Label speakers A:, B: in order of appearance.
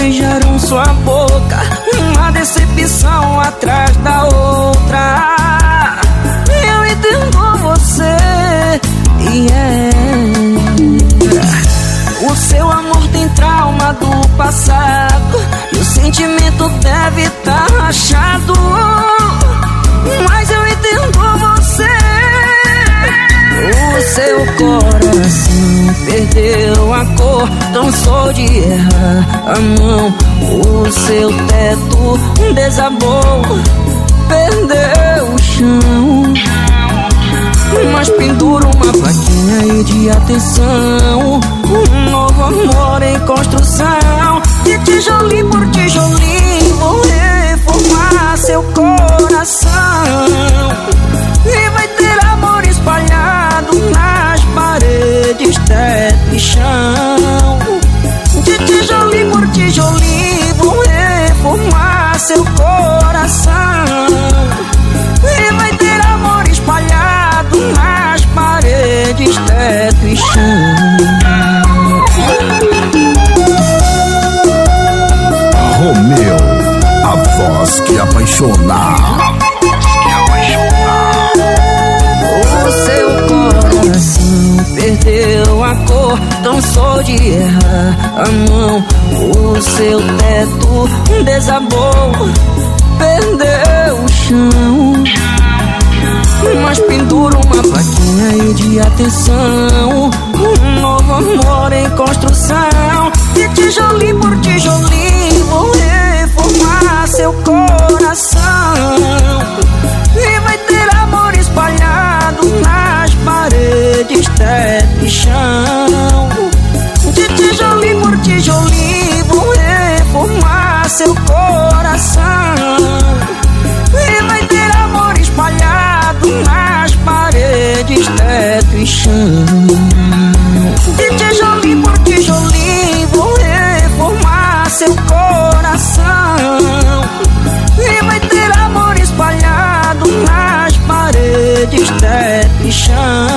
A: beijaram sua boca Uma decepção atrás da outra Eu entendo você yeah. É. O seu amor tem trauma do passado E o sentimento deve cor, cansou de errar a mão. O seu teto desabou, perdeu o chão. Mas pendura uma plaquinha aí de atenção. Um novo amor em construção. Por tijolinho, coração. E vai ter amor espalhado nas paredes, teto e chão.
B: Romeu, a voz que apaixona.
A: O seu coração perdeu a cor, cansou de errar a mão. O seu teto desabou, perdeu o chão. Mas pendura uma plaquinha aí de atenção. Um novo amor em construção. De tijolinho por tijolinho, vou reformar seu coração. E vai ter amor espalhado nas paredes, teto e chão. De tijolinho por tijolinho, vou reformar seu coração. De tijolinho por tijolinho, vou reformar seu coração. E vai ter amor espalhado nas paredes, teto e chão.